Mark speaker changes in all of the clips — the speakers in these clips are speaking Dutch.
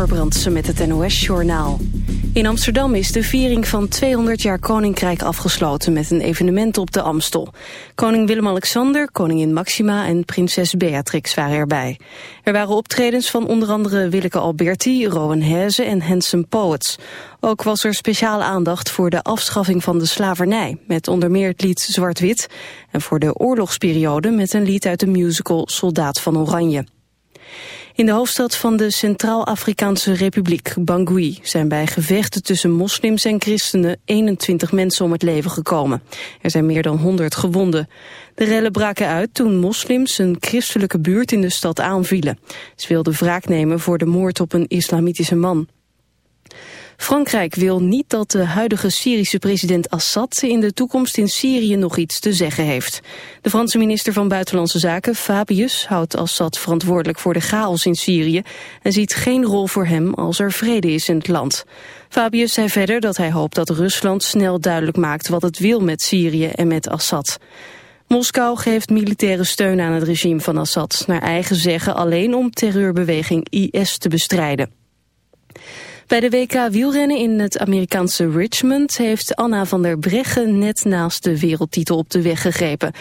Speaker 1: Amber met het NOS-journaal. In Amsterdam is de viering van 200 jaar Koninkrijk afgesloten... met een evenement op de Amstel. Koning Willem-Alexander, koningin Maxima en prinses Beatrix waren erbij. Er waren optredens van onder andere Willeke Alberti, Rowan Heze en Handsome Poets. Ook was er speciale aandacht voor de afschaffing van de slavernij... met onder meer het lied Zwart-Wit... en voor de oorlogsperiode met een lied uit de musical Soldaat van Oranje. In de hoofdstad van de Centraal-Afrikaanse Republiek, Bangui, zijn bij gevechten tussen moslims en christenen 21 mensen om het leven gekomen. Er zijn meer dan 100 gewonden. De rellen braken uit toen moslims een christelijke buurt in de stad aanvielen. Ze wilden wraak nemen voor de moord op een islamitische man. Frankrijk wil niet dat de huidige Syrische president Assad in de toekomst in Syrië nog iets te zeggen heeft. De Franse minister van Buitenlandse Zaken, Fabius, houdt Assad verantwoordelijk voor de chaos in Syrië en ziet geen rol voor hem als er vrede is in het land. Fabius zei verder dat hij hoopt dat Rusland snel duidelijk maakt wat het wil met Syrië en met Assad. Moskou geeft militaire steun aan het regime van Assad, naar eigen zeggen alleen om terreurbeweging IS te bestrijden. Bij de WK wielrennen in het Amerikaanse Richmond heeft Anna van der Breggen net naast de wereldtitel op de weg gegrepen.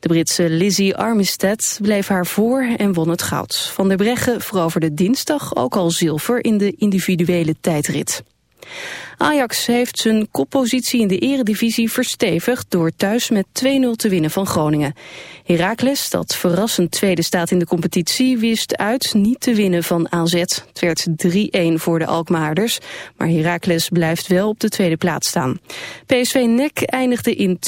Speaker 1: De Britse Lizzie Armistead bleef haar voor en won het goud. Van der Breggen veroverde dinsdag ook al zilver in de individuele tijdrit. Ajax heeft zijn koppositie in de eredivisie verstevigd door thuis met 2-0 te winnen van Groningen. Heracles, dat verrassend tweede staat in de competitie, wist uit niet te winnen van AZ. Het werd 3-1 voor de Alkmaarders, maar Heracles blijft wel op de tweede plaats staan. PSV NEC eindigde in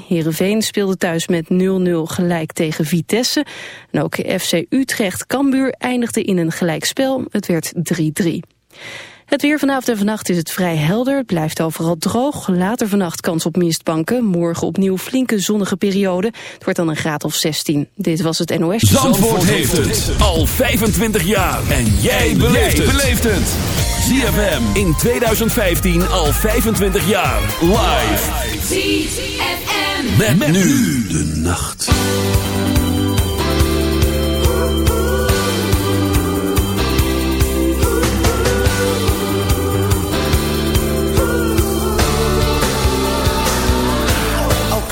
Speaker 1: 2-1. Heerenveen speelde thuis met 0-0 gelijk tegen Vitesse. En ook FC Utrecht Cambuur eindigde in een gelijkspel. Het werd 3-3. Het weer vanavond en vannacht is het vrij helder. Het blijft overal droog. Later vannacht kans op mistbanken. Morgen opnieuw flinke zonnige periode. Het wordt dan een graad of 16. Dit was het NOS.
Speaker 2: Zandvoort, Zandvoort heeft het al 25 jaar. En jij beleeft het. ZFM in 2015 al 25 jaar. Live. ZFM. Met, met nu de nacht.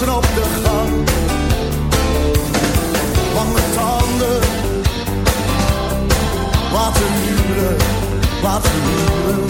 Speaker 3: dansen op de gang. Lange tanden,
Speaker 4: wat een huwelijk, wat een huwelijk.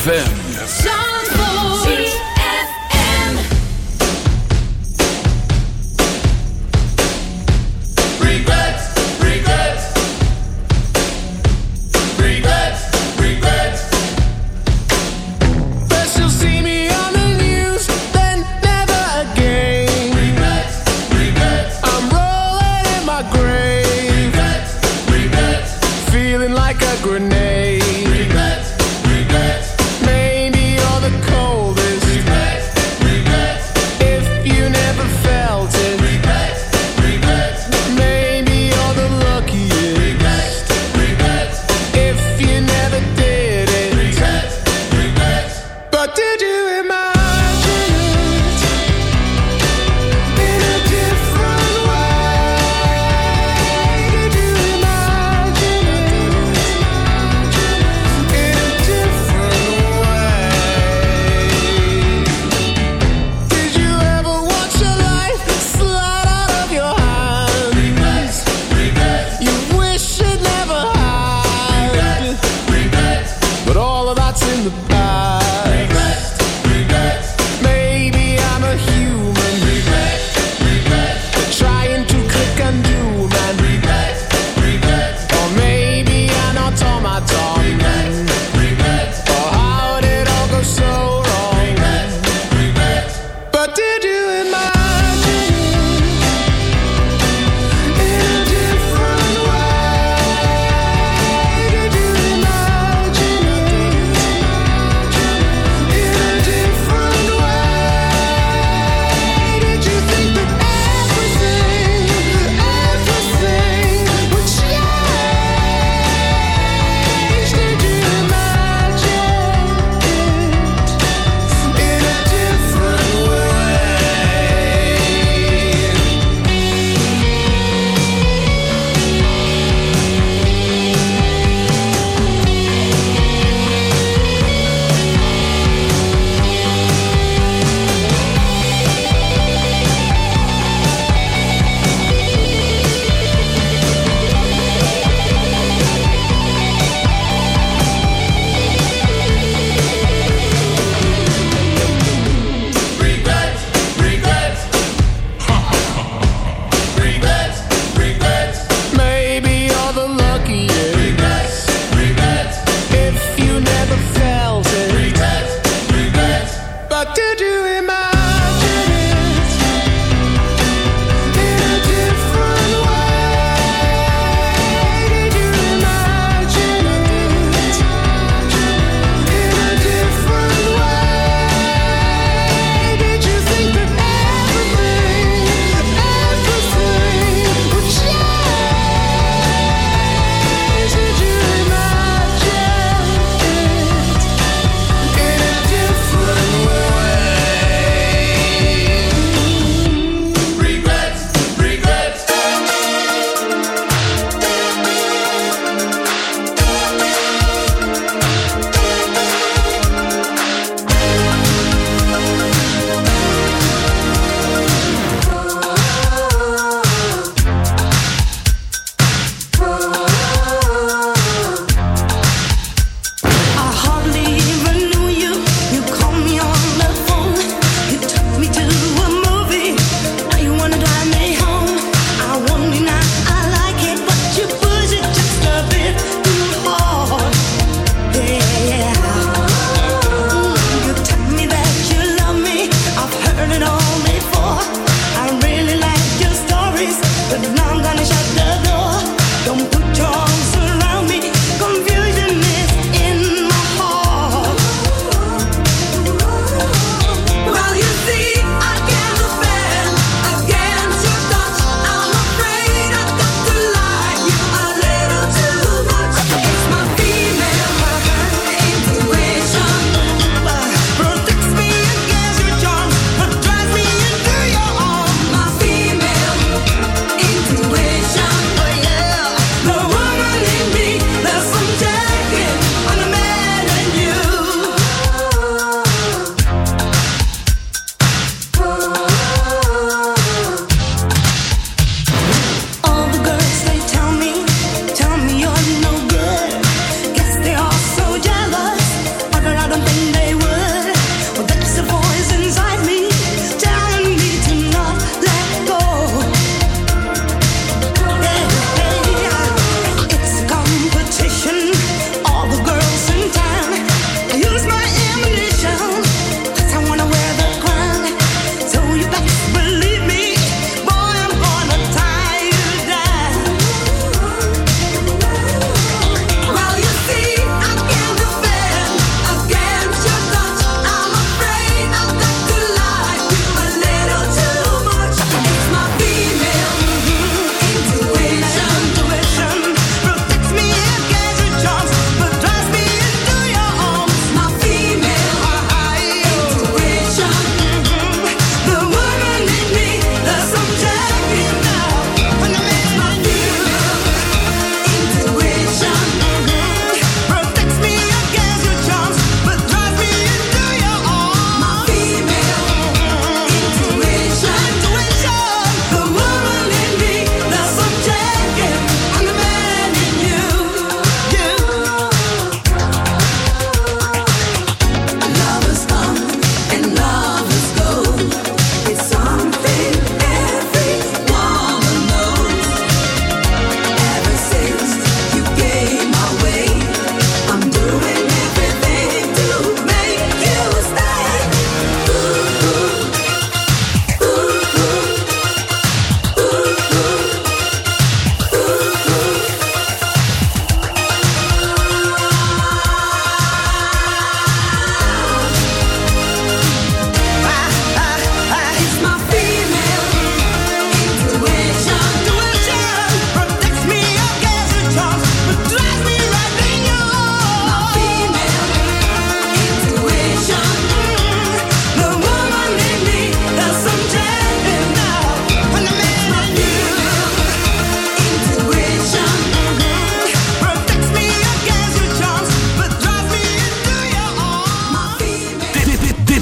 Speaker 4: ZFM.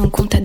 Speaker 5: On compte à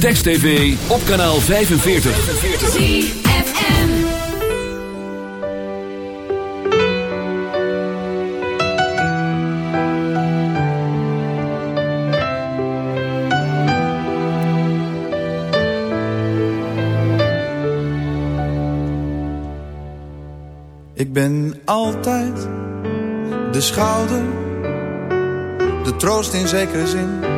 Speaker 6: Text TV, op kanaal 45. ZFM
Speaker 7: Ik ben altijd de schouder de troost in zekere zin.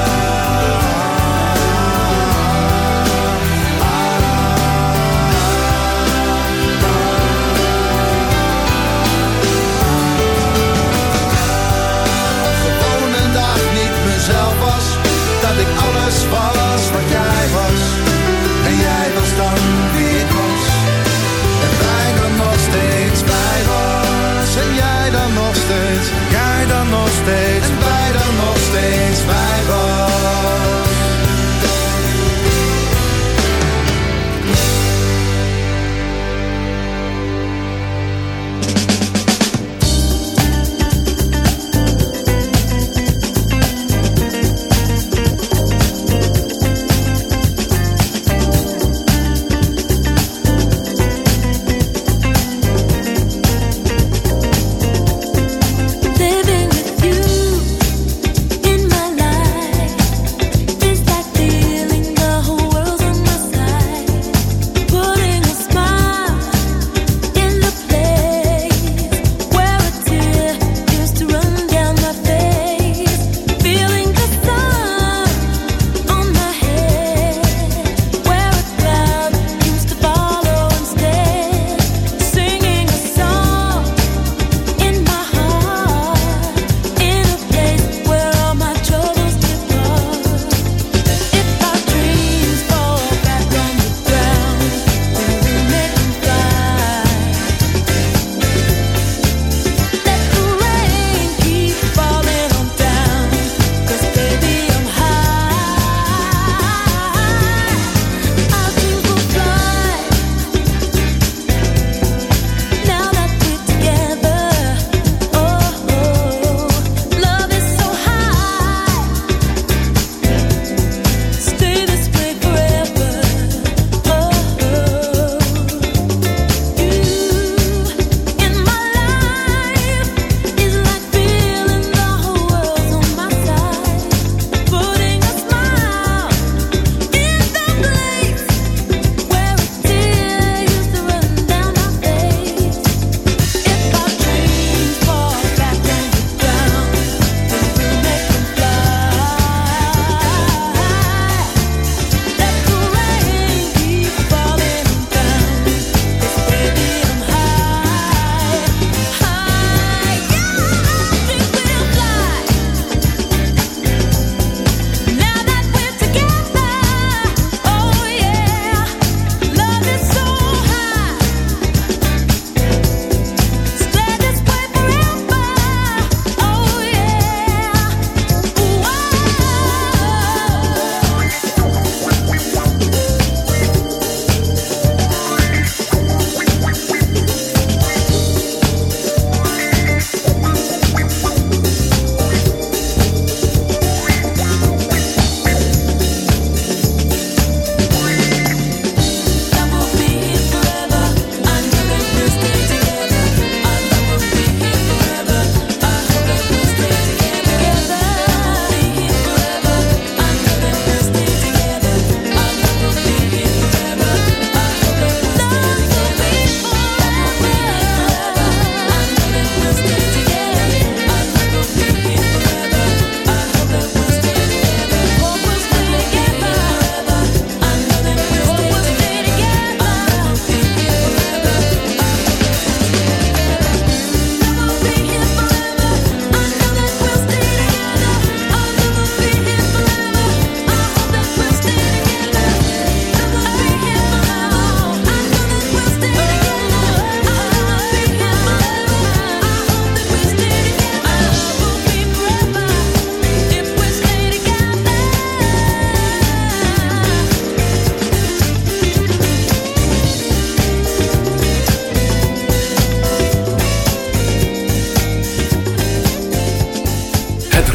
Speaker 7: steeds. En bij dan nog steeds.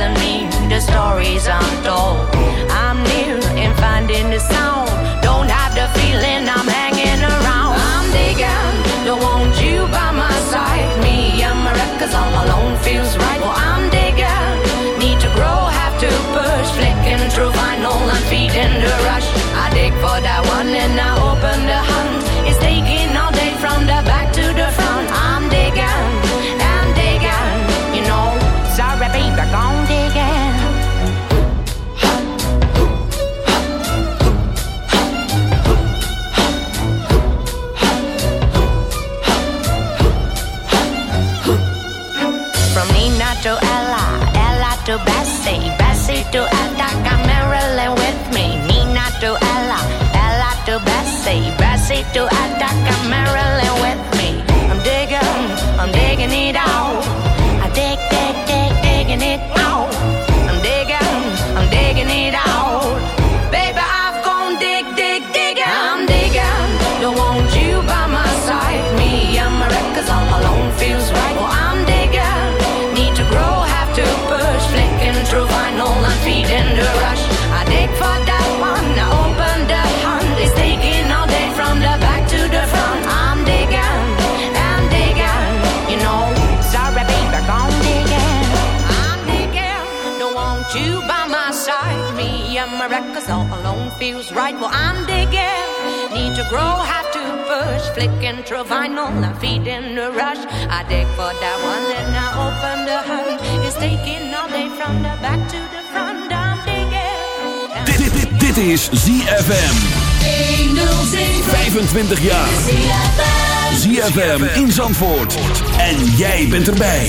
Speaker 8: and the stories I'm told. I'm new in finding the sound. To attack a Maryland with records all alone feels right. Well, I'm digging. Need to grow, have to push. Flicking through vinyl and feeding the rush. I dig for that one, then I open the hood. It's taking all day from the back to the front. I'm digging.
Speaker 2: Dit, dit, dit, dit is ZFM. 25 jaar. ZFM in Zandvoort. En jij bent erbij.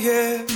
Speaker 9: yeah.